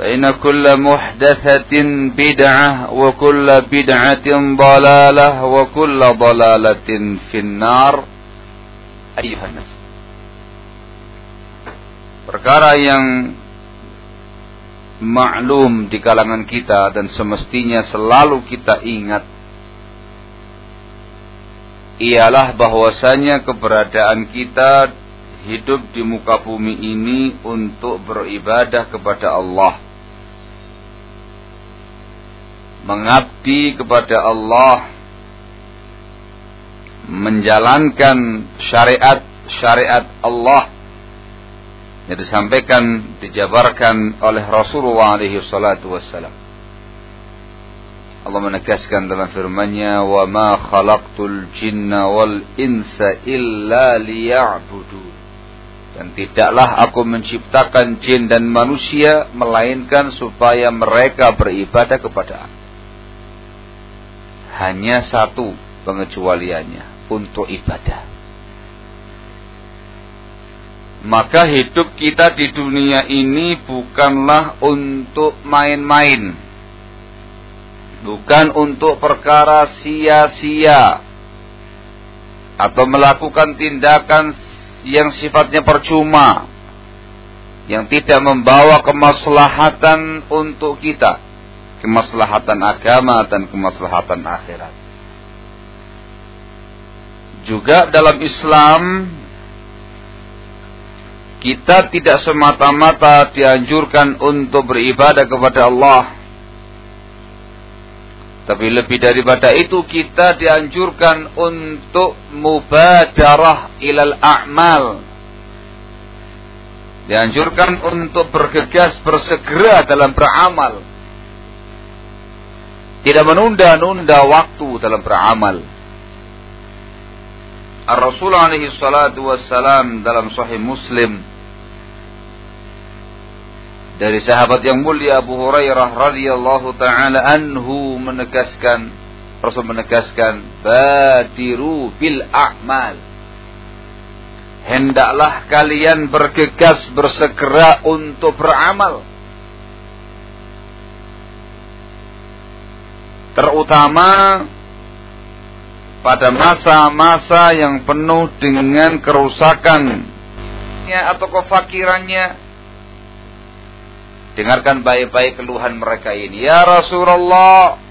فإن كل محدثة بدعة وكل بدعة ضلالة وكل ضلالة في النار أيها الناس perkara yang maklum di kalangan kita dan semestinya selalu kita ingat ialah bahwasanya keberadaan kita hidup di muka bumi ini untuk beribadah kepada Allah. Mengabdi kepada Allah. Menjalankan syariat-syariat Allah. Yang disampaikan dijabarkan oleh Rasulullah alaihi salatu wassalam. Allah menegaskan dalam firman-Nya wa ma khalaqtul jinna wal insa illa liya'budun dan tidaklah aku menciptakan jin dan manusia melainkan supaya mereka beribadah kepada aku hanya satu pengecualiannya untuk ibadah. Maka hidup kita di dunia ini bukanlah untuk main-main. Bukan untuk perkara sia-sia. Atau melakukan tindakan yang sifatnya percuma. Yang tidak membawa kemaslahatan untuk kita kemaslahatan agama dan kemaslahatan akhirat. Juga dalam Islam kita tidak semata-mata dianjurkan untuk beribadah kepada Allah. Tapi lebih daripada itu kita dianjurkan untuk mubadarah ilal a'mal. Dianjurkan untuk bergegas bersegera dalam beramal tidak menunda-nunda waktu dalam beramal. Ar-Rasul alaihi salatu wassalam dalam sahih Muslim dari sahabat yang mulia Abu Hurairah radhiyallahu taala anhu menegaskan Rasul menegaskan badiru bil a'mal. Hendaklah kalian bergegas bersegera untuk beramal. Terutama pada masa-masa yang penuh dengan kerusakan atau kefakirannya dengarkan baik-baik keluhan mereka ini ya Rasulullah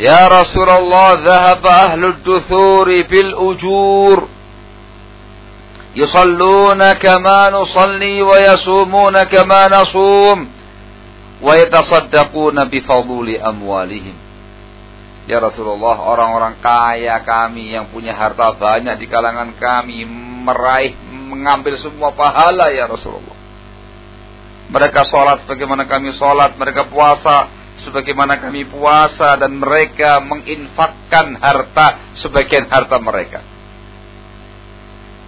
Ya Rasulullah dhahaba ahlud duthuri bil ujur يصلون كما نصلي ويصومون كما نصوم ويتصدقون بفضول أموالهم Ya Rasulullah, orang-orang kaya kami yang punya harta banyak di kalangan kami meraih, mengambil semua pahala ya Rasulullah. Mereka sholat sebagaimana kami sholat, mereka puasa sebagaimana kami puasa dan mereka menginfakkan harta sebagian harta mereka.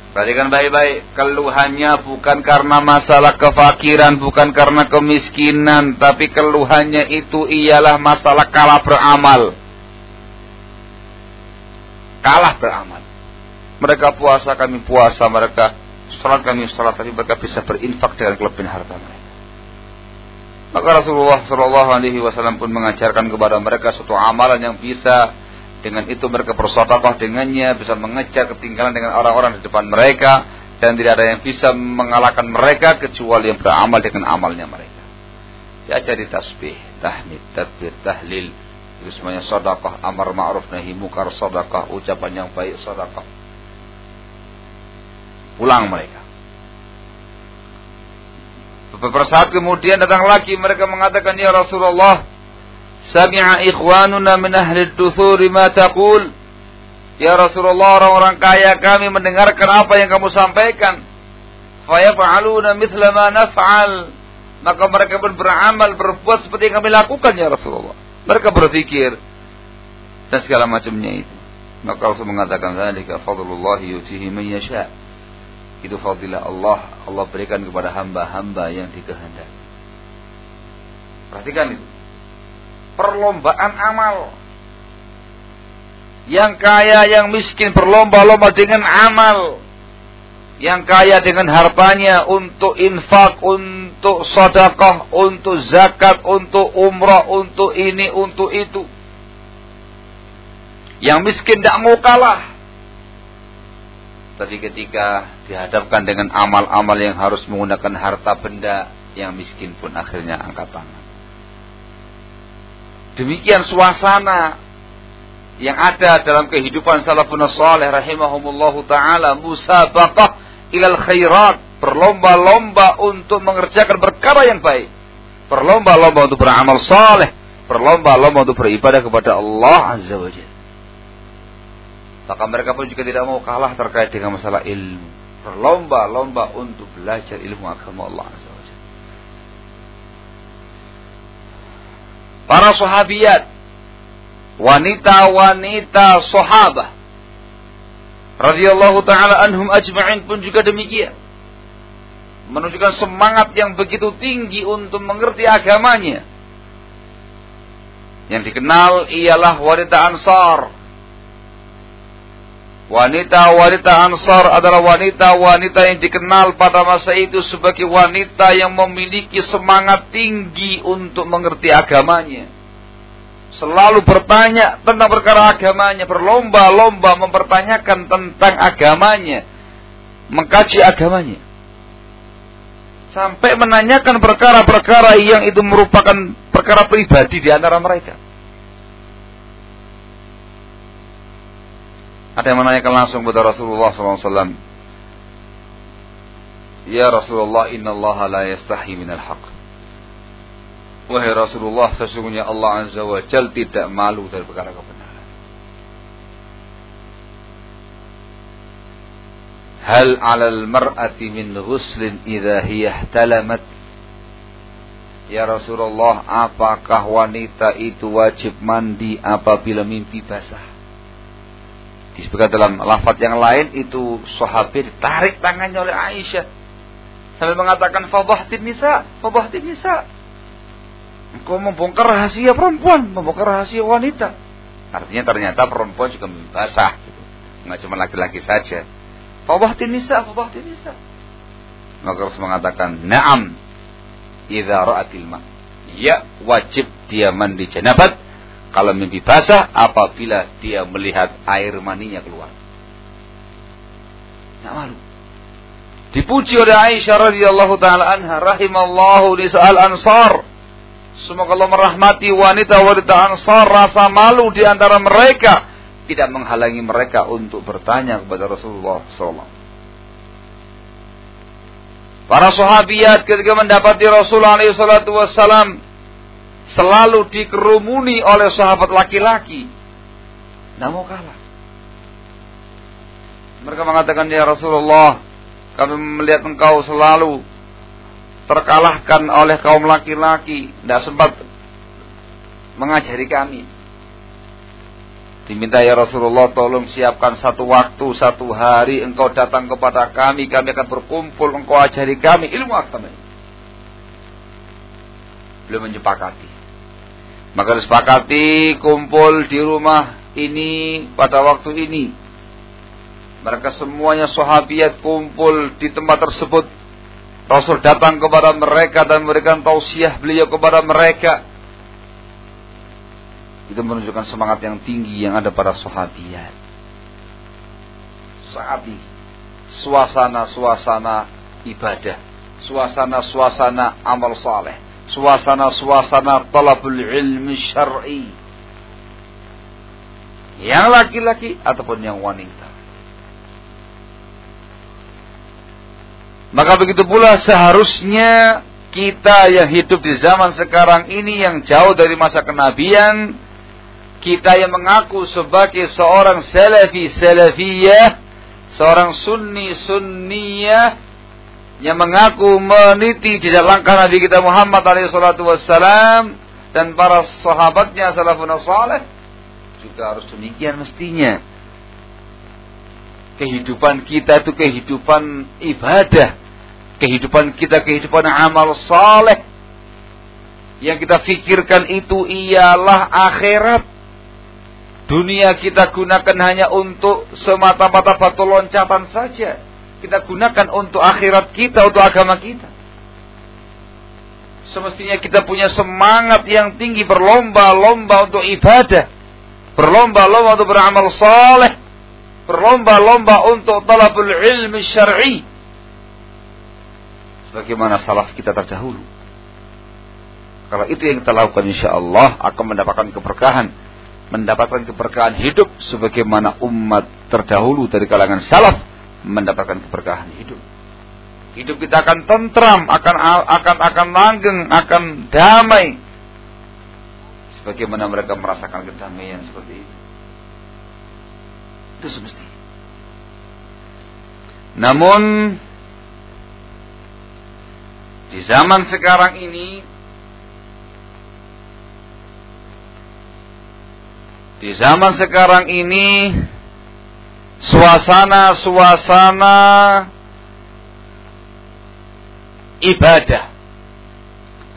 Perhatikan baik-baik, keluhannya bukan karena masalah kefakiran, bukan karena kemiskinan, tapi keluhannya itu ialah masalah kalah beramal. Kalah beramal. Mereka puasa, kami puasa, mereka sholat, kami sholat, tapi mereka bisa berinfak dengan kelebihan harta mereka. Maka Rasulullah Shallallahu Alaihi Wasallam pun mengajarkan kepada mereka suatu amalan yang bisa dengan itu mereka bersodakoh dengannya, bisa mengejar ketinggalan dengan orang-orang di depan mereka, dan tidak ada yang bisa mengalahkan mereka kecuali yang beramal dengan amalnya mereka. Diajari tasbih, tahmid, tadbir, tahlil, itu semuanya sodakoh, amar ma'ruf nahi mukar sodakoh, ucapan yang baik sodakoh. Pulang mereka. Beberapa saat kemudian datang lagi mereka mengatakan ya Rasulullah Sami'a ikhwanuna min ahli duthuri ma taqul. Ya Rasulullah orang-orang kaya kami mendengarkan apa yang kamu sampaikan. Fayaf'aluna mithla ma naf'al. Maka mereka pun beramal, berbuat seperti yang kami lakukan ya Rasulullah. Mereka berpikir dan segala macamnya itu. Maka Rasul mengatakan zalika fadlullah yutihi man yasha. Itu fadilah Allah, Allah berikan kepada hamba-hamba yang dikehendaki. Perhatikan itu perlombaan amal. Yang kaya, yang miskin berlomba-lomba dengan amal. Yang kaya dengan hartanya untuk infak, untuk sedekah, untuk zakat, untuk umrah, untuk ini, untuk itu. Yang miskin tidak mau kalah. Tapi ketika dihadapkan dengan amal-amal yang harus menggunakan harta benda, yang miskin pun akhirnya angkat tangan. Demikian suasana yang ada dalam kehidupan salafun salih rahimahumullahu taala musabaqah ilal khairat berlomba-lomba untuk mengerjakan perkara yang baik berlomba-lomba untuk beramal saleh berlomba-lomba untuk beribadah kepada Allah azza wajalla maka mereka pun juga tidak mau kalah terkait dengan masalah ilmu berlomba-lomba untuk belajar ilmu agama Allah para sahabiat, wanita-wanita sahabah radhiyallahu taala anhum ajma'in pun juga demikian. Menunjukkan semangat yang begitu tinggi untuk mengerti agamanya. Yang dikenal ialah wanita Ansar. Wanita-wanita Ansar adalah wanita-wanita yang dikenal pada masa itu sebagai wanita yang memiliki semangat tinggi untuk mengerti agamanya. Selalu bertanya tentang perkara agamanya, berlomba-lomba mempertanyakan tentang agamanya, mengkaji agamanya. Sampai menanyakan perkara-perkara yang itu merupakan perkara pribadi di antara mereka. Ada yang menanyakan langsung kepada Rasulullah SAW. Ya Rasulullah, Inna Allah la yastahi minal haq. Wahai Rasulullah, sesungguhnya Allah Azza wa Jal tidak malu dari perkara kebenaran. Hal alal mar'ati min ghuslin idha hiya talamat. Ya Rasulullah, apakah wanita itu wajib mandi apabila mimpi basah? Disebutkan dalam lafaz yang lain itu sahabat ditarik tangannya oleh Aisyah. Sampai mengatakan fadhahtin nisa fadhahtin nisa. Engkau membongkar rahasia perempuan membongkar rahasia wanita. Artinya ternyata perempuan juga basah gitu. nggak cuma laki-laki saja. Fadhahtin nisa fadhahtin nisa. Maka harus mengatakan na'am idza ra'atil ma. Ya wajib dia mandi janabat kalau mimpi basah apabila dia melihat air maninya keluar. Tidak malu. Dipuji oleh Aisyah radhiyallahu taala anha rahimallahu nisa'al ansar. Semoga Allah merahmati wanita-wanita ansar rasa malu di antara mereka tidak menghalangi mereka untuk bertanya kepada Rasulullah SAW. Para sahabiat ketika mendapati Rasulullah SAW selalu dikerumuni oleh sahabat laki-laki. Tidak mau kalah. Mereka mengatakan, Ya Rasulullah, kami melihat engkau selalu terkalahkan oleh kaum laki-laki. Tidak sempat mengajari kami. Diminta ya Rasulullah tolong siapkan satu waktu, satu hari engkau datang kepada kami, kami akan berkumpul, engkau ajari kami ilmu agama. Belum menyepakati. Maka disepakati kumpul di rumah ini pada waktu ini. Mereka semuanya sahabiat kumpul di tempat tersebut. Rasul datang kepada mereka dan memberikan tausiah beliau kepada mereka itu menunjukkan semangat yang tinggi yang ada pada sahabiat. Saat ini suasana-suasana ibadah, suasana-suasana amal saleh, suasana-suasana talabul ilmi syar'i. Yang laki-laki ataupun yang wanita. Maka begitu pula seharusnya kita yang hidup di zaman sekarang ini yang jauh dari masa kenabian kita yang mengaku sebagai seorang salafi salafiyah, seorang sunni sunniyah yang mengaku meniti jejak langkah Nabi kita Muhammad SAW dan para sahabatnya salafun salih juga harus demikian mestinya. Kehidupan kita itu kehidupan ibadah, kehidupan kita kehidupan amal saleh. Yang kita pikirkan itu ialah akhirat Dunia kita gunakan hanya untuk semata-mata batu loncatan saja. Kita gunakan untuk akhirat kita, untuk agama kita. Semestinya kita punya semangat yang tinggi berlomba-lomba untuk ibadah. Berlomba-lomba untuk beramal saleh. Berlomba-lomba untuk talabul ilmi syar'i. Sebagaimana salaf kita terdahulu. Kalau itu yang kita lakukan insya Allah akan mendapatkan keberkahan mendapatkan keberkahan hidup sebagaimana umat terdahulu dari kalangan salaf mendapatkan keberkahan hidup. Hidup kita akan tentram, akan akan akan langgeng, akan damai. Sebagaimana mereka merasakan kedamaian seperti itu. Itu semestinya. Namun di zaman sekarang ini Di zaman sekarang ini suasana-suasana ibadah.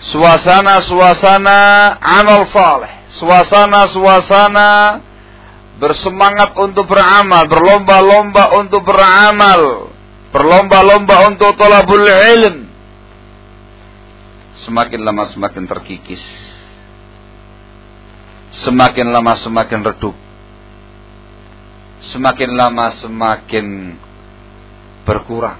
Suasana-suasana amal saleh, suasana-suasana bersemangat untuk beramal, berlomba-lomba untuk beramal, berlomba-lomba untuk tolabul ilm. Semakin lama semakin terkikis semakin lama semakin redup. Semakin lama semakin berkurang.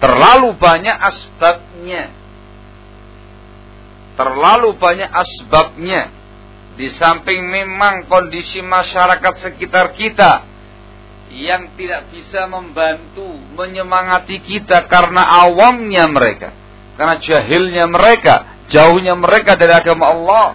Terlalu banyak asbabnya. Terlalu banyak asbabnya. Di samping memang kondisi masyarakat sekitar kita yang tidak bisa membantu, menyemangati kita karena awamnya mereka, karena jahilnya mereka, jauhnya mereka dari agama Allah.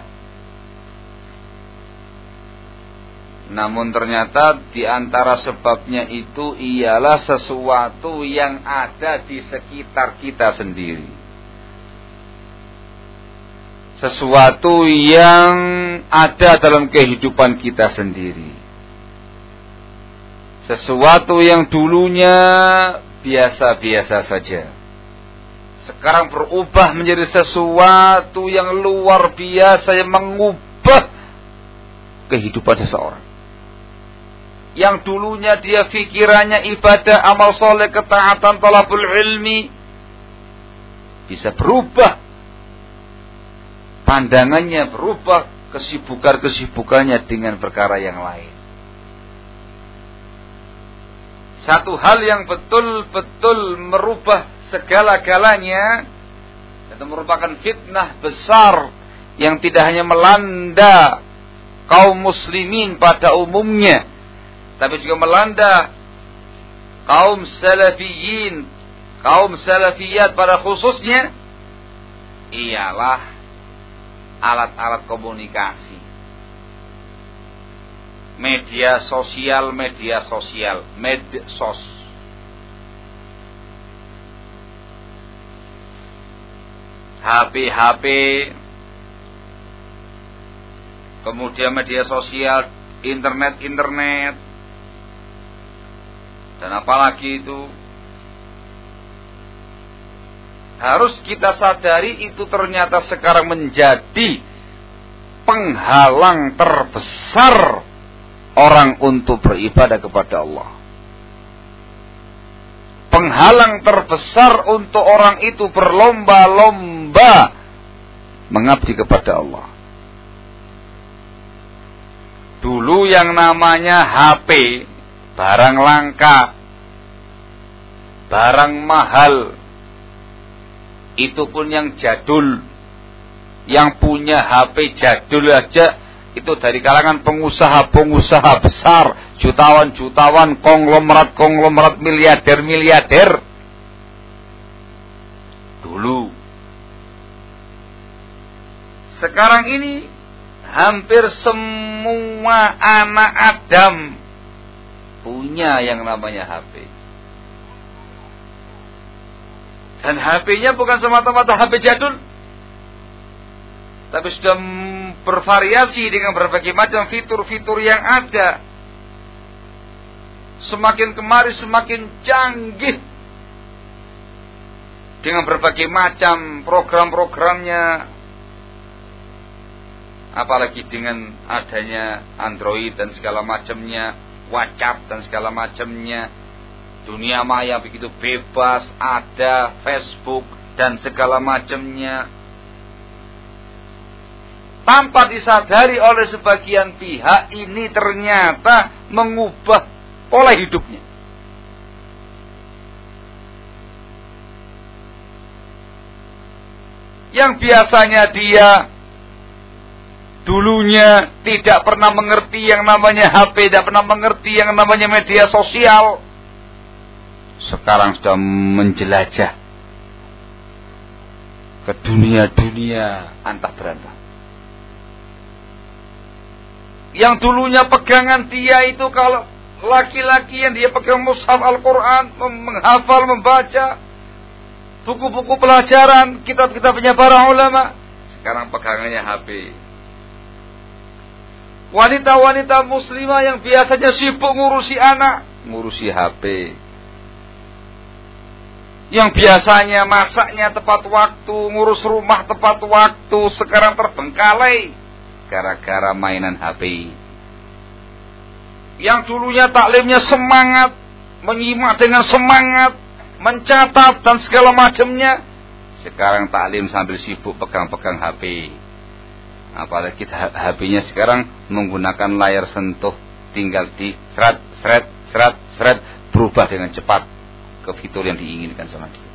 Namun ternyata di antara sebabnya itu ialah sesuatu yang ada di sekitar kita sendiri. Sesuatu yang ada dalam kehidupan kita sendiri. Sesuatu yang dulunya biasa-biasa saja sekarang berubah menjadi sesuatu yang luar biasa yang mengubah kehidupan seseorang yang dulunya dia pikirannya ibadah, amal soleh, ketaatan, talabul ilmi, bisa berubah. Pandangannya berubah, kesibukan-kesibukannya dengan perkara yang lain. Satu hal yang betul-betul merubah segala-galanya, itu merupakan fitnah besar yang tidak hanya melanda kaum muslimin pada umumnya, tapi juga melanda kaum salafiyin, kaum salafiyat pada khususnya ialah alat-alat komunikasi. Media sosial, media sosial, medsos. HP-HP kemudian media sosial, internet-internet dan apalagi itu harus kita sadari itu ternyata sekarang menjadi penghalang terbesar orang untuk beribadah kepada Allah. Penghalang terbesar untuk orang itu berlomba-lomba mengabdi kepada Allah. Dulu yang namanya HP barang langka, barang mahal, itu pun yang jadul, yang punya HP jadul aja itu dari kalangan pengusaha-pengusaha besar, jutawan-jutawan, konglomerat-konglomerat, miliarder-miliarder. Dulu. Sekarang ini hampir semua anak Adam punya yang namanya HP. Dan HP-nya bukan semata-mata HP jadul. Tapi sudah bervariasi dengan berbagai macam fitur-fitur yang ada. Semakin kemari semakin canggih. Dengan berbagai macam program-programnya, apalagi dengan adanya Android dan segala macamnya WhatsApp dan segala macamnya. Dunia maya begitu bebas, ada Facebook dan segala macamnya. Tanpa disadari oleh sebagian pihak ini ternyata mengubah pola hidupnya. Yang biasanya dia dulunya tidak pernah mengerti yang namanya HP, tidak pernah mengerti yang namanya media sosial. Sekarang sudah menjelajah ke dunia-dunia antah berantah. Yang dulunya pegangan dia itu kalau laki-laki yang dia pegang mushaf Al-Quran, menghafal, membaca, buku-buku pelajaran, kitab-kitabnya para ulama. Sekarang pegangannya HP Wanita-wanita muslimah yang biasanya sibuk ngurusi anak, ngurusi HP. Yang biasanya masaknya tepat waktu, ngurus rumah tepat waktu, sekarang terbengkalai gara-gara mainan HP. Yang dulunya taklimnya semangat, menyimak dengan semangat, mencatat dan segala macamnya, sekarang taklim sambil sibuk pegang-pegang HP apalagi HP-nya sekarang menggunakan layar sentuh. Tinggal di seret seret seret seret. Berubah dengan cepat. Ke fitur yang diinginkan sama dia.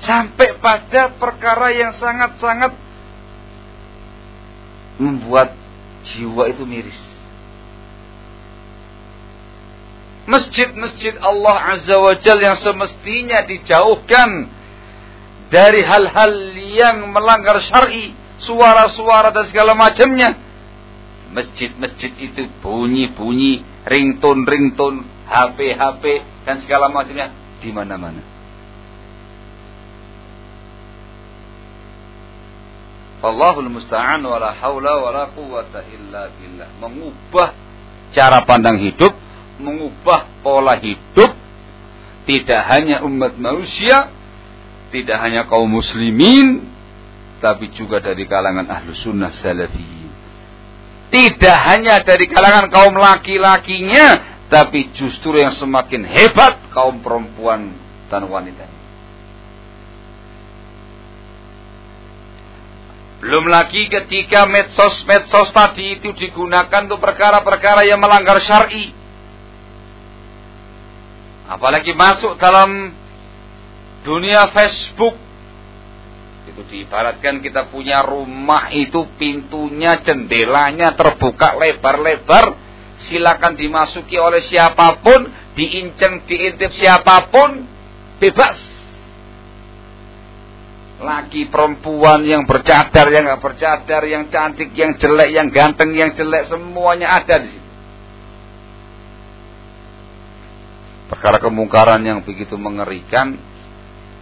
Sampai pada perkara yang sangat-sangat membuat jiwa itu miris. Masjid-masjid Allah Azza wa Jal yang semestinya dijauhkan dari hal-hal yang melanggar syar'i, suara-suara dan segala macamnya. Masjid-masjid itu bunyi-bunyi, ringtone-ringtone, HP-HP dan segala macamnya di mana-mana. Allahul musta'an wala haula wala quwata illa billah. Mengubah cara pandang hidup, mengubah pola hidup tidak hanya umat manusia tidak hanya kaum muslimin tapi juga dari kalangan ahlu sunnah salafi. Tidak hanya dari kalangan kaum laki-lakinya tapi justru yang semakin hebat kaum perempuan dan wanita. Belum lagi ketika medsos-medsos tadi itu digunakan untuk perkara-perkara yang melanggar syari. Apalagi masuk dalam dunia Facebook. Itu diibaratkan kita punya rumah itu pintunya, jendelanya terbuka lebar-lebar. Silakan dimasuki oleh siapa pun, diinceng, diintip siapa pun, bebas laki perempuan yang bercadar yang nggak bercadar yang cantik yang jelek yang ganteng yang jelek semuanya ada di situ perkara kemungkaran yang begitu mengerikan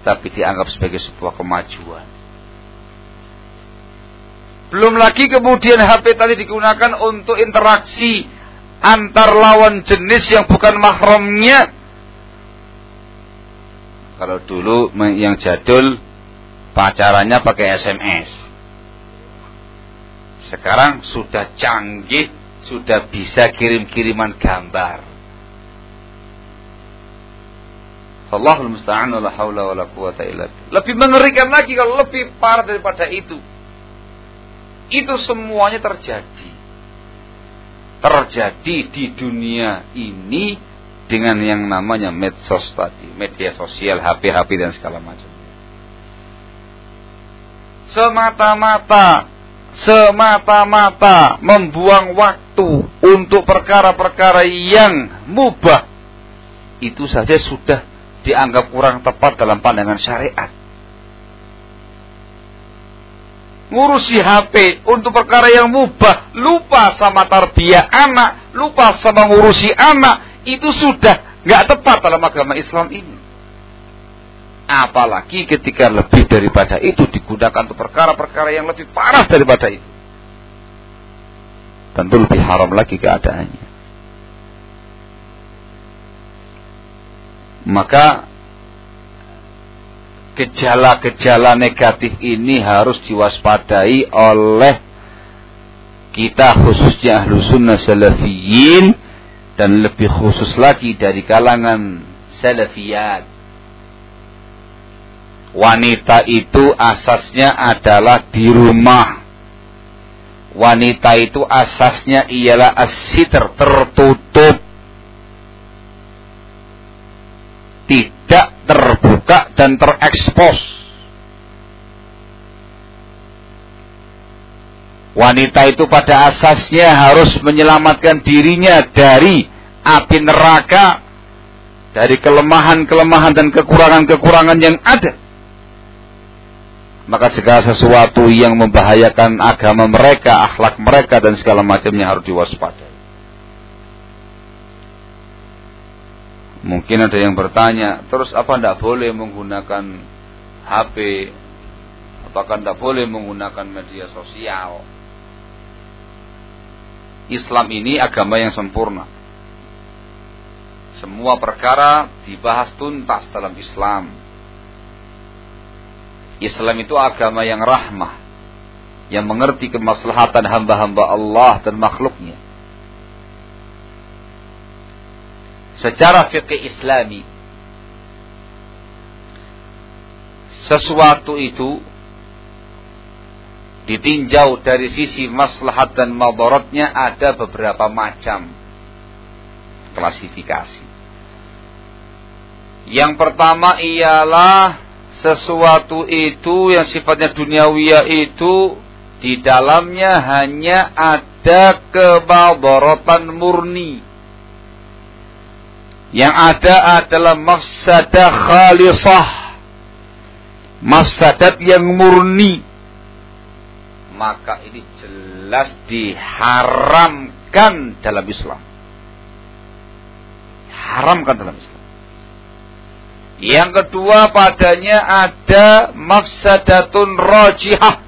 tapi dianggap sebagai sebuah kemajuan belum lagi kemudian HP tadi digunakan untuk interaksi antar lawan jenis yang bukan mahramnya kalau dulu yang jadul pacarannya pakai SMS. Sekarang sudah canggih, sudah bisa kirim-kiriman gambar. Allahul musta'an la haula wa la quwata illa Lebih mengerikan lagi kalau lebih parah daripada itu. Itu semuanya terjadi. Terjadi di dunia ini dengan yang namanya medsos tadi, media sosial, HP-HP dan segala macam semata-mata semata-mata membuang waktu untuk perkara-perkara yang mubah itu saja sudah dianggap kurang tepat dalam pandangan syariat. Ngurusi HP untuk perkara yang mubah, lupa sama tarbiyah anak, lupa sama ngurusi anak, itu sudah nggak tepat dalam agama Islam ini. Apalagi ketika lebih daripada itu digunakan untuk perkara-perkara yang lebih parah daripada itu. Tentu lebih haram lagi keadaannya. Maka gejala-gejala negatif ini harus diwaspadai oleh kita khususnya ahlu sunnah salafiyin dan lebih khusus lagi dari kalangan salafiyat wanita itu asasnya adalah di rumah. Wanita itu asasnya ialah asiter tertutup. Tidak terbuka dan terekspos. Wanita itu pada asasnya harus menyelamatkan dirinya dari api neraka, dari kelemahan-kelemahan dan kekurangan-kekurangan yang ada maka segala sesuatu yang membahayakan agama mereka, akhlak mereka dan segala macamnya harus diwaspadai. Mungkin ada yang bertanya, terus apa tidak boleh menggunakan HP? Apakah tidak boleh menggunakan media sosial? Islam ini agama yang sempurna. Semua perkara dibahas tuntas dalam Islam Islam itu agama yang rahmah, yang mengerti kemaslahatan hamba-hamba Allah dan makhluknya. Secara fikih Islami, sesuatu itu ditinjau dari sisi maslahat dan madaratnya ada beberapa macam klasifikasi. Yang pertama ialah sesuatu itu yang sifatnya duniawiyah itu di dalamnya hanya ada kebalborotan murni. Yang ada adalah mafsadah khalisah. Mafsadat yang murni. Maka ini jelas diharamkan dalam Islam. Haramkan dalam Islam. Yang kedua padanya ada mafsadatun rojihah.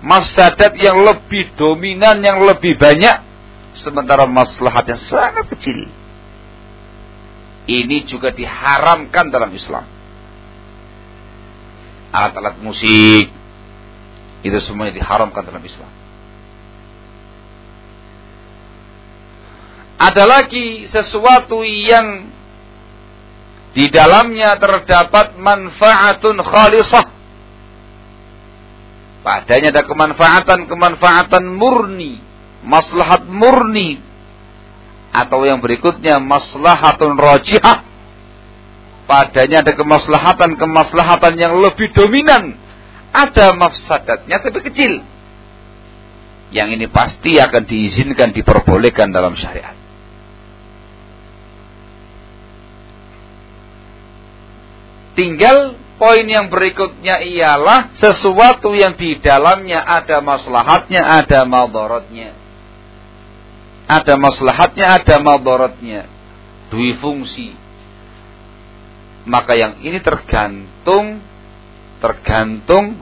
Mafsadat yang lebih dominan, yang lebih banyak. Sementara maslahat yang sangat kecil. Ini juga diharamkan dalam Islam. Alat-alat musik. Itu semuanya diharamkan dalam Islam. Ada lagi sesuatu yang di dalamnya terdapat manfaatun khalisah. padanya ada kemanfaatan-kemanfaatan murni, maslahat murni atau yang berikutnya maslahatun rajihah. Padanya ada kemaslahatan-kemaslahatan yang lebih dominan. Ada mafsadatnya tapi kecil. Yang ini pasti akan diizinkan diperbolehkan dalam syariat. Tinggal poin yang berikutnya ialah sesuatu yang di dalamnya ada maslahatnya ada madaratnya ada maslahatnya, ada madaratnya. Dui fungsi. Maka yang ini tergantung tergantung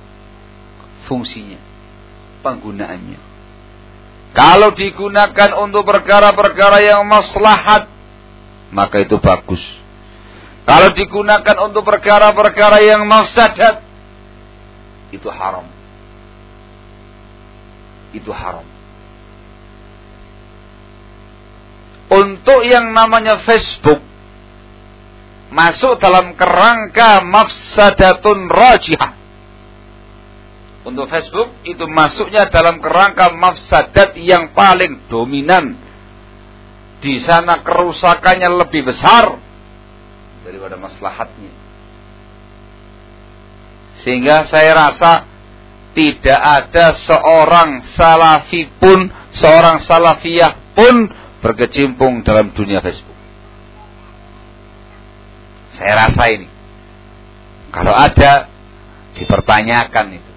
fungsinya, penggunaannya. Kalau digunakan untuk perkara-perkara yang maslahat, maka itu bagus. Kalau digunakan untuk perkara-perkara yang mafsadat, itu haram. Itu haram. Untuk yang namanya Facebook masuk dalam kerangka mafsadatun rajihah. Untuk Facebook itu masuknya dalam kerangka mafsadat yang paling dominan. Di sana kerusakannya lebih besar daripada maslahatnya. Sehingga saya rasa tidak ada seorang salafi pun, seorang salafiyah pun berkecimpung dalam dunia Facebook. Saya rasa ini. Kalau ada, dipertanyakan itu.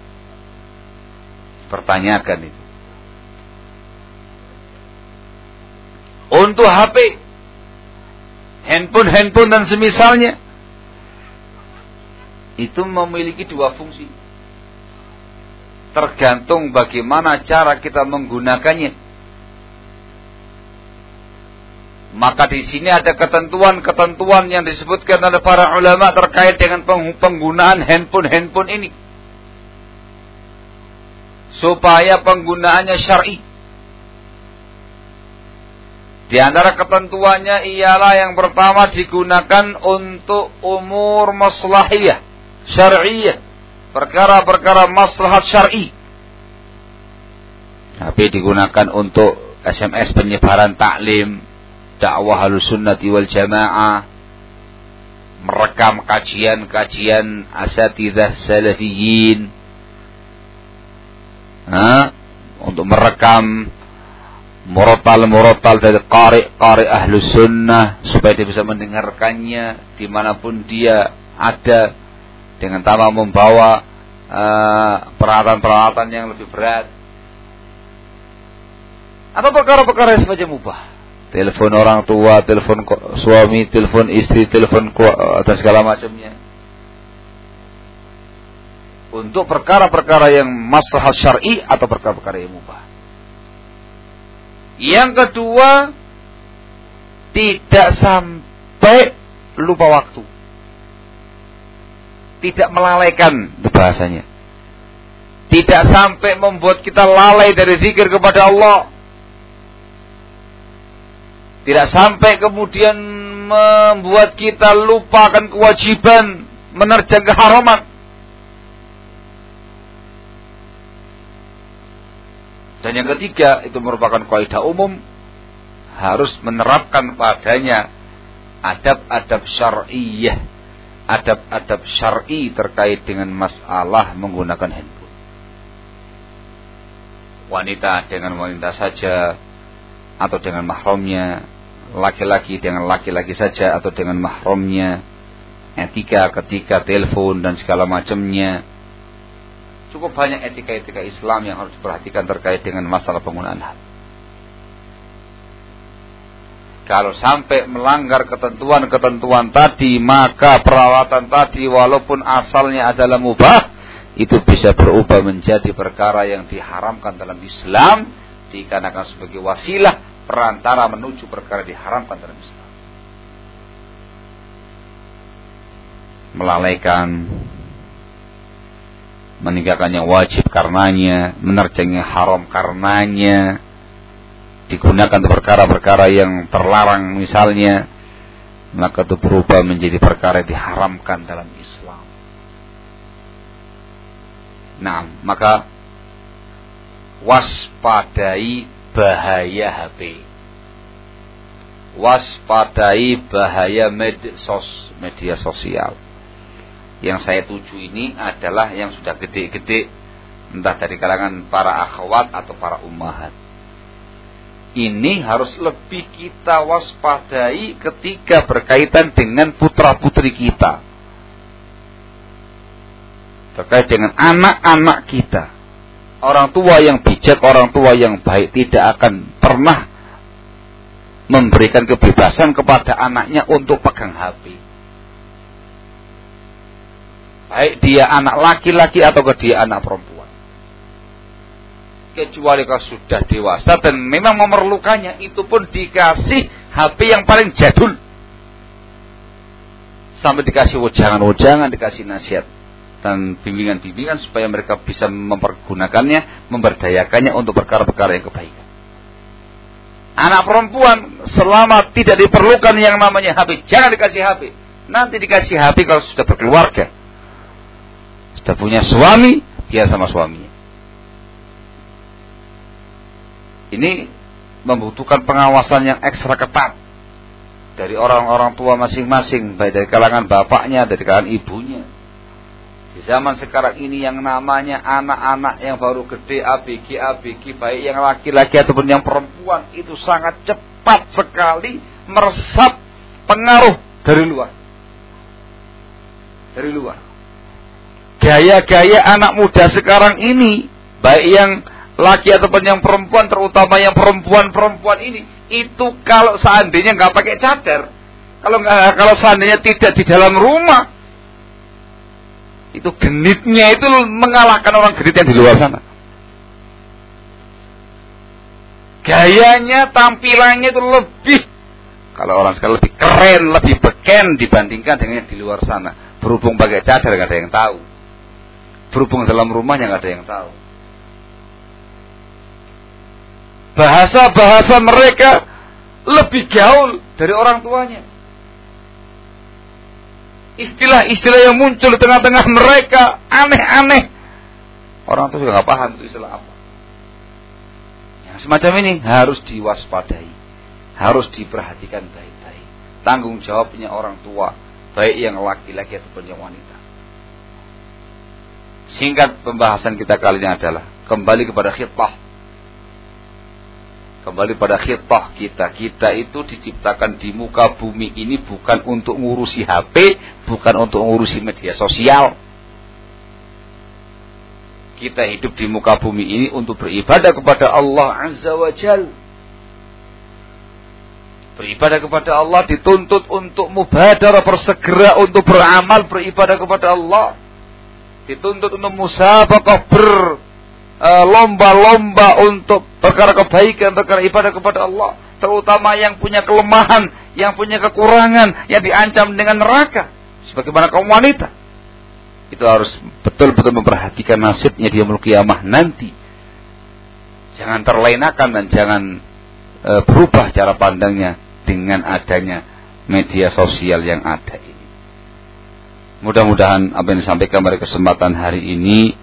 Dipertanyakan itu. Untuk HP, handphone-handphone dan semisalnya, itu memiliki dua fungsi. Tergantung bagaimana cara kita menggunakannya. Maka di sini ada ketentuan-ketentuan yang disebutkan oleh para ulama terkait dengan penggunaan handphone-handphone ini. Supaya penggunaannya syar'i. Di antara ketentuannya ialah yang pertama digunakan untuk umur maslahiyah, syar'iyah. Perkara-perkara maslahat syar'i. Tapi digunakan untuk SMS penyebaran taklim, dakwah sunnati wal jamaah merekam kajian-kajian asatidah salafiyin ha? untuk merekam murotal-murotal dari qari-qari ahlu sunnah supaya dia bisa mendengarkannya di mana pun dia ada dengan tanpa membawa peralatan-peralatan uh, yang lebih berat atau perkara-perkara yang semacam mubah telepon orang tua, telepon suami, telepon istri, telepon dan segala macamnya. Untuk perkara-perkara yang masalah syar'i atau perkara-perkara yang mubah. Yang kedua, tidak sampai lupa waktu. Tidak melalaikan bahasanya. Tidak sampai membuat kita lalai dari zikir kepada Allah tidak sampai kemudian membuat kita lupakan kewajiban menerjang keharaman. Dan yang ketiga itu merupakan kaidah umum harus menerapkan padanya adab-adab syar'iyah, adab-adab syar'i terkait dengan masalah menggunakan handphone. Wanita dengan wanita saja atau dengan mahramnya, laki-laki dengan laki-laki saja atau dengan mahramnya, etika ketika telepon dan segala macamnya. Cukup banyak etika-etika Islam yang harus diperhatikan terkait dengan masalah penggunaan hak. Kalau sampai melanggar ketentuan-ketentuan tadi, maka perawatan tadi walaupun asalnya adalah mubah, itu bisa berubah menjadi perkara yang diharamkan dalam Islam dikarenakan sebagai wasilah perantara menuju perkara diharamkan dalam Islam. Melalaikan meninggalkan yang wajib karenanya, menerjang yang haram karenanya, digunakan untuk perkara-perkara yang terlarang misalnya, maka itu berubah menjadi perkara yang diharamkan dalam Islam. Nah, maka waspadai bahaya HP. Waspadai bahaya medsos, media sosial. Yang saya tuju ini adalah yang sudah gede-gede entah dari kalangan para akhwat atau para ummahat. Ini harus lebih kita waspadai ketika berkaitan dengan putra-putri kita. Terkait dengan anak-anak kita. Orang tua yang bijak, orang tua yang baik tidak akan pernah memberikan kebebasan kepada anaknya untuk pegang HP. Baik dia anak laki-laki atau ke dia anak perempuan. Kecuali kalau sudah dewasa dan memang memerlukannya, itu pun dikasih HP yang paling jadul. Sampai dikasih wajangan-wajangan, dikasih nasihat dan bimbingan-bimbingan supaya mereka bisa mempergunakannya, memberdayakannya untuk perkara-perkara yang kebaikan. Anak perempuan selama tidak diperlukan yang namanya HP, jangan dikasih HP. Nanti dikasih HP kalau sudah berkeluarga. Sudah punya suami, dia sama suaminya. Ini membutuhkan pengawasan yang ekstra ketat dari orang-orang tua masing-masing, baik dari kalangan bapaknya, dari kalangan ibunya. Di zaman sekarang ini yang namanya anak-anak yang baru gede ABG ABG baik yang laki-laki ataupun yang perempuan itu sangat cepat sekali meresap pengaruh dari luar. Dari luar. Gaya-gaya anak muda sekarang ini baik yang laki ataupun yang perempuan terutama yang perempuan-perempuan ini itu kalau seandainya nggak pakai cadar kalau kalau seandainya tidak di dalam rumah itu genitnya itu mengalahkan orang genit yang di luar sana. Gayanya, tampilannya itu lebih kalau orang sekarang lebih keren, lebih beken dibandingkan dengan yang di luar sana. Berhubung pakai cadar nggak ada yang tahu. Berhubung dalam rumahnya nggak ada yang tahu. Bahasa-bahasa mereka lebih gaul dari orang tuanya istilah-istilah yang muncul di tengah-tengah mereka aneh-aneh. Orang itu juga nggak paham itu istilah apa. Yang semacam ini harus diwaspadai, harus diperhatikan baik-baik. Tanggung jawabnya orang tua, baik yang laki-laki ataupun yang wanita. Singkat pembahasan kita kali ini adalah kembali kepada khitbah Kembali pada khitah kita. Kita itu diciptakan di muka bumi ini bukan untuk ngurusi HP, bukan untuk ngurusi media sosial. Kita hidup di muka bumi ini untuk beribadah kepada Allah Azza wa Jal. Beribadah kepada Allah dituntut untuk mubadarah bersegera untuk beramal beribadah kepada Allah. Dituntut untuk musabaqah ber lomba-lomba untuk perkara kebaikan, perkara ibadah kepada Allah, terutama yang punya kelemahan, yang punya kekurangan, yang diancam dengan neraka, sebagaimana kaum wanita. Itu harus betul-betul memperhatikan nasibnya dia mulki kiamah nanti. Jangan terlenakan dan jangan e, berubah cara pandangnya dengan adanya media sosial yang ada ini. Mudah-mudahan apa yang disampaikan pada kesempatan hari ini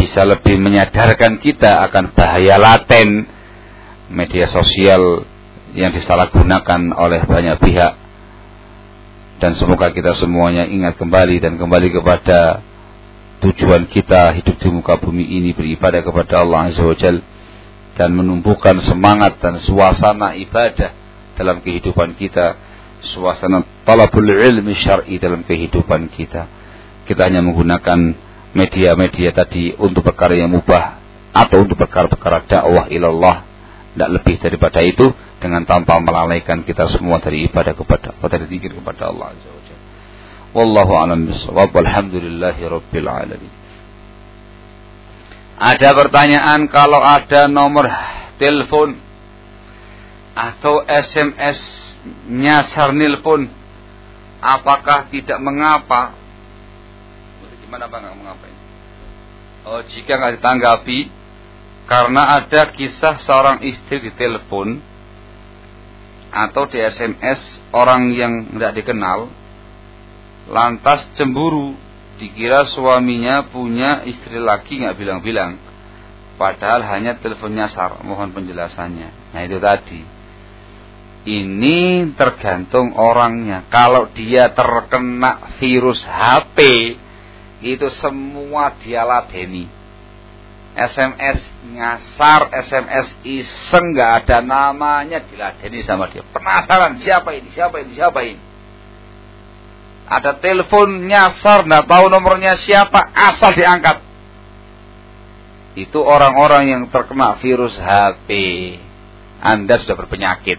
bisa lebih menyadarkan kita akan bahaya laten media sosial yang disalahgunakan oleh banyak pihak. Dan semoga kita semuanya ingat kembali dan kembali kepada tujuan kita hidup di muka bumi ini beribadah kepada Allah Azza wa Jal dan menumbuhkan semangat dan suasana ibadah dalam kehidupan kita suasana talabul ilmi syar'i dalam kehidupan kita. Kita hanya menggunakan media-media tadi untuk perkara yang mubah atau untuk perkara-perkara dakwah ilallah tidak lebih daripada itu dengan tanpa melalaikan kita semua dari ibadah kepada Allah dari kepada Allah Azza wa Jalla. Wallahu a'lam bishawab. Walhamdulillahi rabbil alamin. Ada pertanyaan kalau ada nomor telepon atau SMS nyasar nilpon apakah tidak mengapa Gimana Pak nggak mengapain? Oh, jika nggak ditanggapi karena ada kisah seorang istri di telepon atau di SMS orang yang tidak dikenal lantas cemburu. Dikira suaminya punya istri lagi nggak bilang-bilang. Padahal hanya telepon nyasar mohon penjelasannya. Nah itu tadi. Ini tergantung orangnya. Kalau dia terkena virus HP itu semua dia ladeni SMS nyasar, SMS iseng nggak ada namanya diladeni sama dia. Penasaran siapa ini, siapa ini, siapa ini. Ada telepon nyasar, nggak tahu nomornya siapa, asal diangkat. Itu orang-orang yang terkena virus HP. Anda sudah berpenyakit.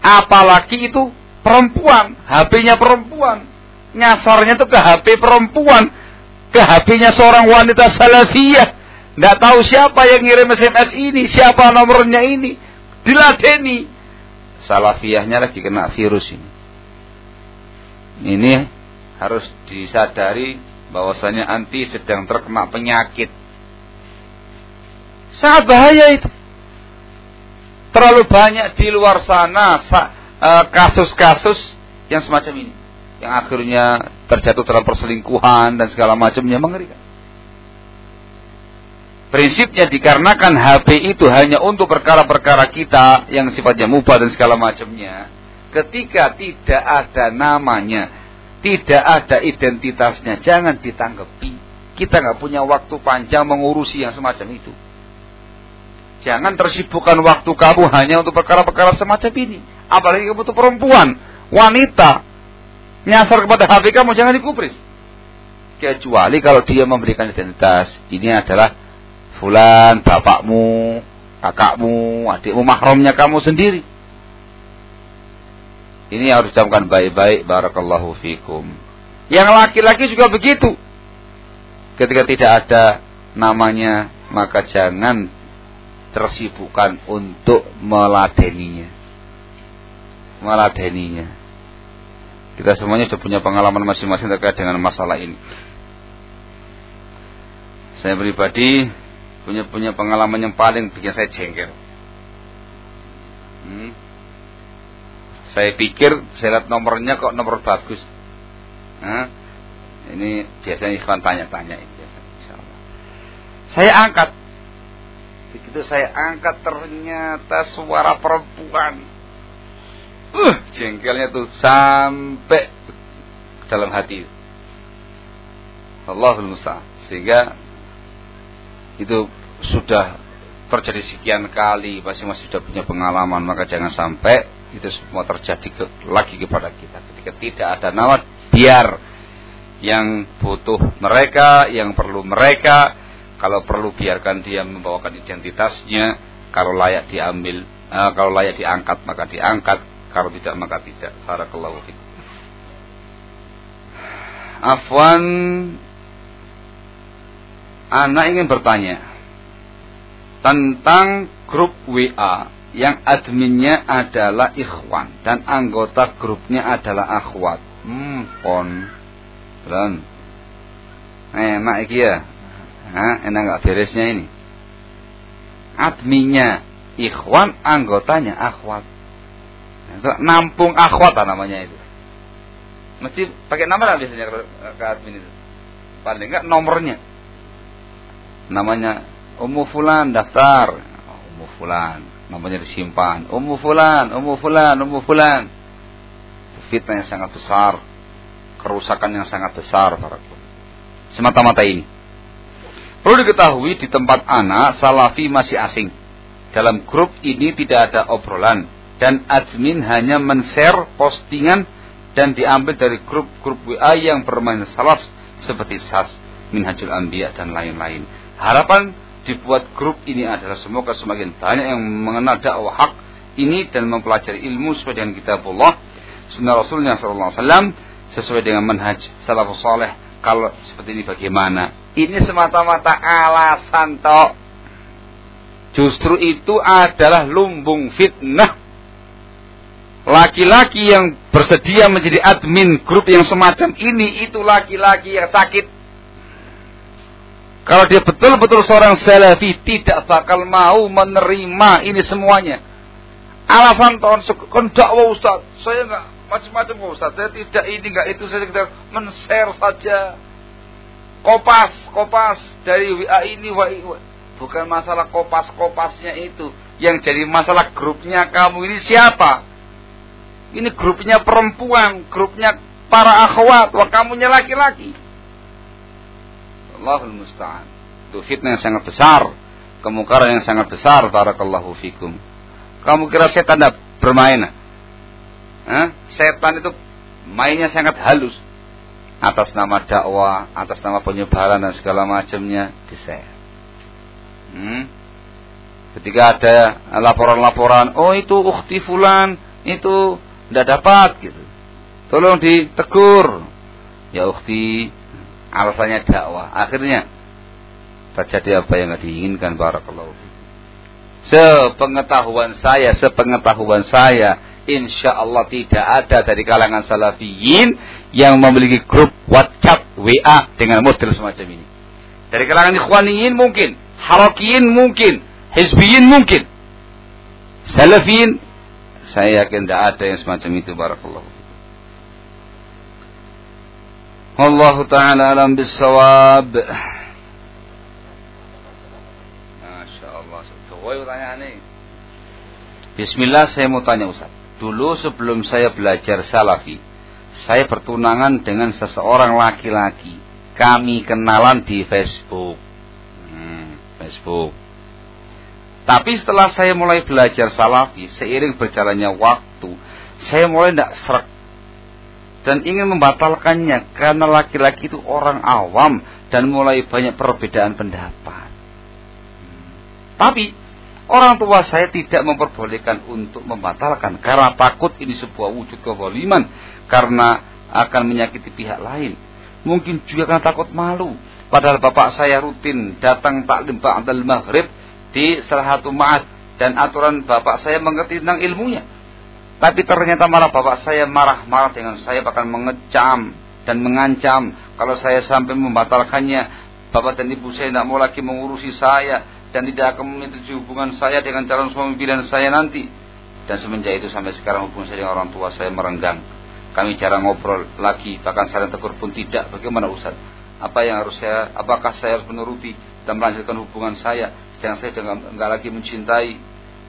Apalagi itu perempuan, HP-nya perempuan. Nyasarnya itu ke HP perempuan ke HP-nya seorang wanita salafiyah. Tidak tahu siapa yang ngirim SMS ini, siapa nomornya ini. Diladeni. Salafiyahnya lagi kena virus ini. Ini harus disadari bahwasanya anti sedang terkena penyakit. Sangat bahaya itu. Terlalu banyak di luar sana eh, kasus-kasus yang semacam ini yang akhirnya terjatuh dalam perselingkuhan dan segala macamnya mengerikan. Prinsipnya dikarenakan HP itu hanya untuk perkara-perkara kita yang sifatnya mubah dan segala macamnya. Ketika tidak ada namanya, tidak ada identitasnya, jangan ditanggapi. Kita nggak punya waktu panjang mengurusi yang semacam itu. Jangan tersibukkan waktu kamu hanya untuk perkara-perkara semacam ini. Apalagi kamu itu perempuan, wanita, nyasar kepada HP kamu jangan dikupris. Kecuali kalau dia memberikan identitas, ini adalah fulan, bapakmu, kakakmu, adikmu, mahramnya kamu sendiri. Ini harus camkan baik-baik barakallahu fikum. Yang laki-laki juga begitu. Ketika tidak ada namanya, maka jangan tersibukkan untuk meladeninya. Meladeninya. Kita semuanya sudah punya pengalaman masing-masing terkait dengan masalah ini. Saya pribadi punya punya pengalaman yang paling bikin saya jengkel. Hmm. Saya pikir saya lihat nomornya kok nomor bagus. Nah, ini biasanya ikhwan tanya-tanya ini Saya angkat. Begitu saya angkat ternyata suara perempuan uh, jengkelnya tuh sampai dalam hati. Allahul Musa. Sehingga itu sudah terjadi sekian kali, masing-masing sudah punya pengalaman, maka jangan sampai itu semua terjadi ke, lagi kepada kita. Ketika tidak ada nama, biar yang butuh mereka, yang perlu mereka, kalau perlu biarkan dia membawakan identitasnya, kalau layak diambil, uh, kalau layak diangkat maka diangkat, kalau tidak maka tidak. Barakallahu fikum. Afwan Anak ingin bertanya tentang grup WA yang adminnya adalah ikhwan dan anggota grupnya adalah akhwat. Hmm, pon. Dan enak iki ya. Hah, enak nggak beresnya ini? Adminnya ikhwan, anggotanya akhwat. Nampung akhwat namanya itu. Mesti pakai nama lah biasanya ke admin itu. Paling enggak nomornya. Namanya Ummu Fulan daftar. Oh, Ummu Fulan. Namanya disimpan. Ummu Fulan, Ummu Fulan, Ummu Fulan. Fitnah yang sangat besar. Kerusakan yang sangat besar. Semata-mata ini. Perlu diketahui di tempat anak, Salafi masih asing. Dalam grup ini tidak ada obrolan dan admin hanya men-share postingan dan diambil dari grup-grup WA yang bermain salaf seperti SAS, Minhajul Anbiya dan lain-lain. Harapan dibuat grup ini adalah semoga semakin banyak yang mengenal dakwah hak ini dan mempelajari ilmu sesuai dengan kitabullah sunnah Rasulnya SAW sesuai dengan manhaj salafus saleh. Kalau seperti ini bagaimana? Ini semata-mata alasan toh. Justru itu adalah lumbung fitnah laki-laki yang bersedia menjadi admin grup yang semacam ini itu laki-laki yang sakit. Kalau dia betul-betul seorang salafi tidak bakal mau menerima ini semuanya. Alasan tahun kan dakwah Ustaz, saya nggak macam-macam Pak Ustaz. Saya tidak ini enggak itu saya sekedar men-share saja. Kopas, kopas dari WA ini WA bukan masalah kopas-kopasnya itu. Yang jadi masalah grupnya kamu ini siapa? Ini grupnya perempuan, grupnya para akhwat, wah kamunya laki-laki. Allahul musta'an. Itu fitnah yang sangat besar, kemungkaran yang sangat besar barakallahu fikum. Kamu kira setan tidak bermain? Hah? Setan itu mainnya sangat halus. Atas nama dakwah, atas nama penyebaran dan segala macamnya di-share. Hmm? Ketika ada laporan-laporan, oh itu ukhti fulan, itu tidak dapat gitu. Tolong ditegur. Ya ukhti, alasannya dakwah. Akhirnya terjadi apa yang tidak diinginkan barakallahu Sepengetahuan saya, sepengetahuan saya, insya Allah tidak ada dari kalangan salafiyin yang memiliki grup WhatsApp, WA dengan model semacam ini. Dari kalangan ikhwaniyin mungkin, harakiyin mungkin, hizbiyin mungkin. Salafiyin, saya yakin tidak ada yang semacam itu. Barakallahu. Allah Ta'ala alam bisawab. Tanya nih. Bismillah saya mau tanya Ustaz. Dulu sebelum saya belajar salafi, saya bertunangan dengan seseorang laki-laki. Kami kenalan di Facebook. Hmm, Facebook. Tapi setelah saya mulai belajar salafi, seiring berjalannya waktu, saya mulai tidak serak dan ingin membatalkannya karena laki-laki itu orang awam dan mulai banyak perbedaan pendapat. Tapi Orang tua saya tidak memperbolehkan untuk membatalkan karena takut ini sebuah wujud kezaliman karena akan menyakiti pihak lain. Mungkin juga karena takut malu. Padahal bapak saya rutin datang taklim ba'dal maghrib di salah satu ma'ad dan aturan bapak saya mengerti tentang ilmunya. Tapi ternyata malah bapak saya marah-marah dengan saya bahkan mengecam dan mengancam kalau saya sampai membatalkannya. Bapak dan ibu saya tidak mau lagi mengurusi saya dan tidak akan menyetujui hubungan saya dengan calon suami pilihan saya nanti. Dan semenjak itu sampai sekarang hubungan saya dengan orang tua saya merenggang. Kami jarang ngobrol lagi, bahkan saling tegur pun tidak. Bagaimana Ustaz? Apa yang harus saya, apakah saya harus menuruti dan melanjutkan hubungan saya? Sedang saya enggak lagi mencintai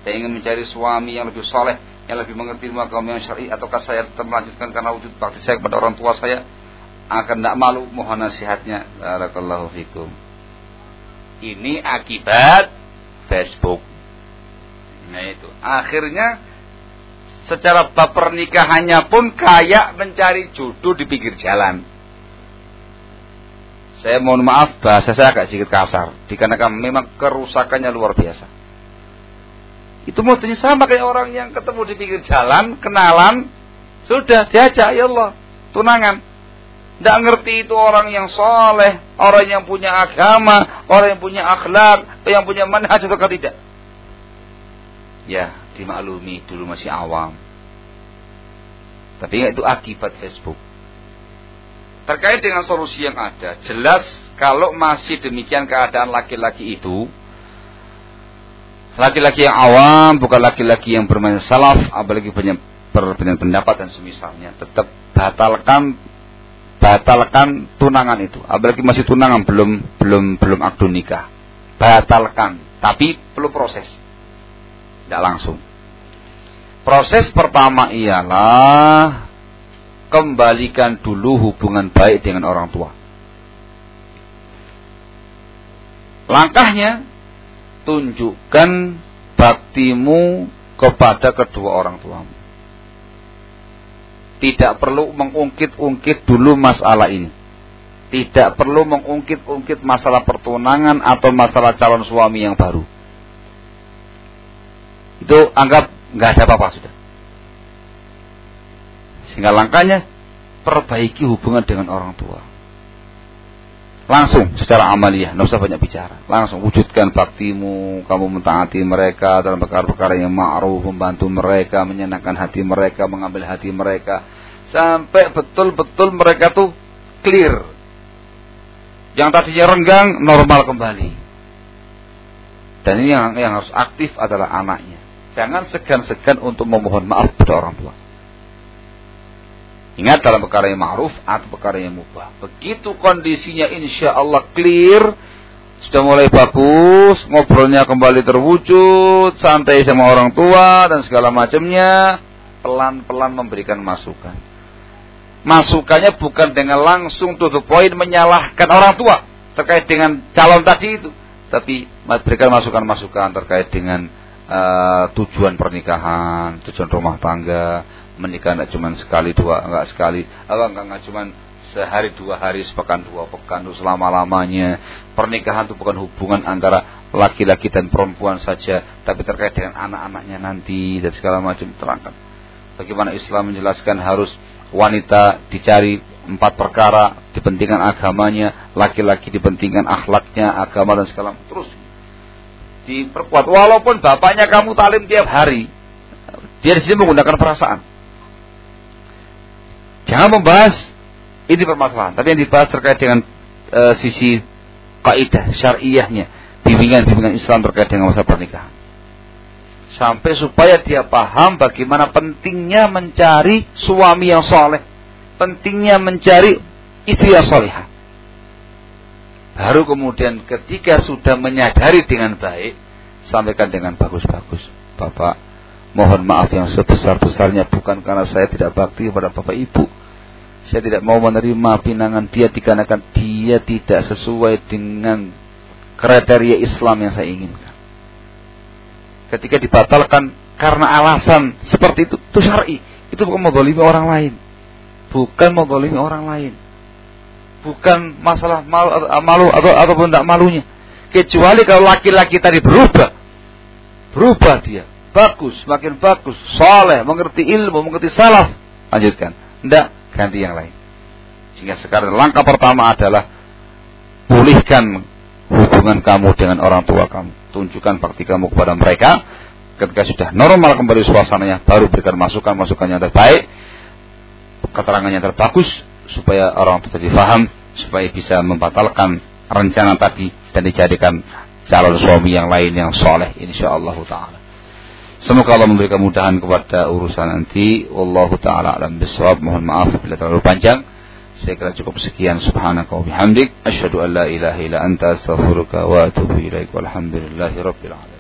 dan ingin mencari suami yang lebih soleh, yang lebih mengerti agama yang syar'i, ataukah saya tetap melanjutkan karena wujud bakti saya kepada orang tua saya? Akan tidak malu, mohon nasihatnya. Barakallahu fikum. Ini akibat Facebook. Nah itu. Akhirnya secara pernikahannya pun kayak mencari jodoh di pinggir jalan. Saya mohon maaf bahasa saya agak sedikit kasar. Dikarenakan memang kerusakannya luar biasa. Itu modelnya sama kayak orang yang ketemu di pinggir jalan, kenalan, sudah diajak ya Allah, tunangan. Tidak ngerti itu orang yang soleh, orang yang punya agama, orang yang punya akhlak, yang punya manhaj atau tidak. Ya, dimaklumi dulu masih awam. Tapi itu akibat Facebook. Terkait dengan solusi yang ada, jelas kalau masih demikian keadaan laki-laki itu, laki-laki yang awam, bukan laki-laki yang bermain salaf, apalagi perbedaan pendapat dan semisalnya, tetap batalkan batalkan tunangan itu. Apalagi masih tunangan belum belum belum akdu nikah. Batalkan, tapi perlu proses. Tidak langsung. Proses pertama ialah kembalikan dulu hubungan baik dengan orang tua. Langkahnya tunjukkan baktimu kepada kedua orang tuamu. Tidak perlu mengungkit-ungkit dulu masalah ini. Tidak perlu mengungkit-ungkit masalah pertunangan atau masalah calon suami yang baru. Itu anggap nggak ada apa-apa sudah. Sehingga langkahnya perbaiki hubungan dengan orang tua. Langsung secara amaliyah, nggak usah banyak bicara. Langsung wujudkan baktimu, kamu mentaati mereka dalam perkara-perkara yang ma'ruf, membantu mereka, menyenangkan hati mereka, mengambil hati mereka. Sampai betul-betul mereka tuh clear. Yang tadinya renggang, normal kembali. Dan ini yang, yang harus aktif adalah anaknya. Jangan segan-segan untuk memohon maaf pada orang tua. Ingat dalam perkara yang ma'ruf atau perkara yang mubah. Begitu kondisinya insya Allah clear, sudah mulai bagus, ngobrolnya kembali terwujud, santai sama orang tua dan segala macamnya, pelan-pelan memberikan masukan. Masukannya bukan dengan langsung to the point menyalahkan orang tua terkait dengan calon tadi itu, tapi memberikan masukan-masukan terkait dengan uh, tujuan pernikahan, tujuan rumah tangga, menikah tidak cuma sekali dua enggak sekali. Enggak enggak, enggak cuma sehari dua hari sepekan dua pekan itu selama lamanya pernikahan itu bukan hubungan antara laki-laki dan perempuan saja tapi terkait dengan anak-anaknya nanti dan segala macam terangkan. Bagaimana Islam menjelaskan harus wanita dicari empat perkara dipentingkan agamanya laki-laki dipentingkan akhlaknya agama dan segala macam. Terus diperkuat. Walaupun bapaknya kamu talim tiap hari dia di sini menggunakan perasaan Jangan membahas ini permasalahan, tapi yang dibahas terkait dengan uh, sisi kaidah syariahnya, bimbingan-bimbingan Islam terkait dengan masa pernikahan. Sampai supaya dia paham bagaimana pentingnya mencari suami yang soleh, pentingnya mencari istri yang solehah. Baru kemudian ketika sudah menyadari dengan baik, sampaikan dengan bagus-bagus. Bapak, Mohon maaf yang sebesar-besarnya bukan karena saya tidak bakti kepada bapak ibu. Saya tidak mau menerima pinangan dia dikarenakan dia tidak sesuai dengan kriteria Islam yang saya inginkan. Ketika dibatalkan karena alasan seperti itu, itu syar'i. Itu bukan mendolimi orang lain. Bukan mendolimi orang lain. Bukan masalah malu, malu atau ataupun tidak malunya. Kecuali kalau laki-laki tadi berubah. Berubah dia bagus, makin bagus, soleh, mengerti ilmu, mengerti salaf. Lanjutkan. Tidak, ganti yang lain. Sehingga sekarang langkah pertama adalah pulihkan hubungan kamu dengan orang tua kamu. Tunjukkan bakti kamu kepada mereka. Ketika sudah normal kembali suasananya, baru berikan masukan-masukan yang terbaik, keterangan yang terbagus, supaya orang itu tadi faham, supaya bisa membatalkan rencana tadi dan dijadikan calon suami yang lain yang soleh insyaallah taala. Semoga Allah memberi kemudahan kepada urusan nanti. Wallahu taala alam bisawab. Mohon maaf bila terlalu panjang. Saya kira cukup sekian. Subhanaka wa bihamdik. Asyhadu an la ilaha illa anta astaghfiruka wa atubu ilaik. Walhamdulillahi rabbil alamin.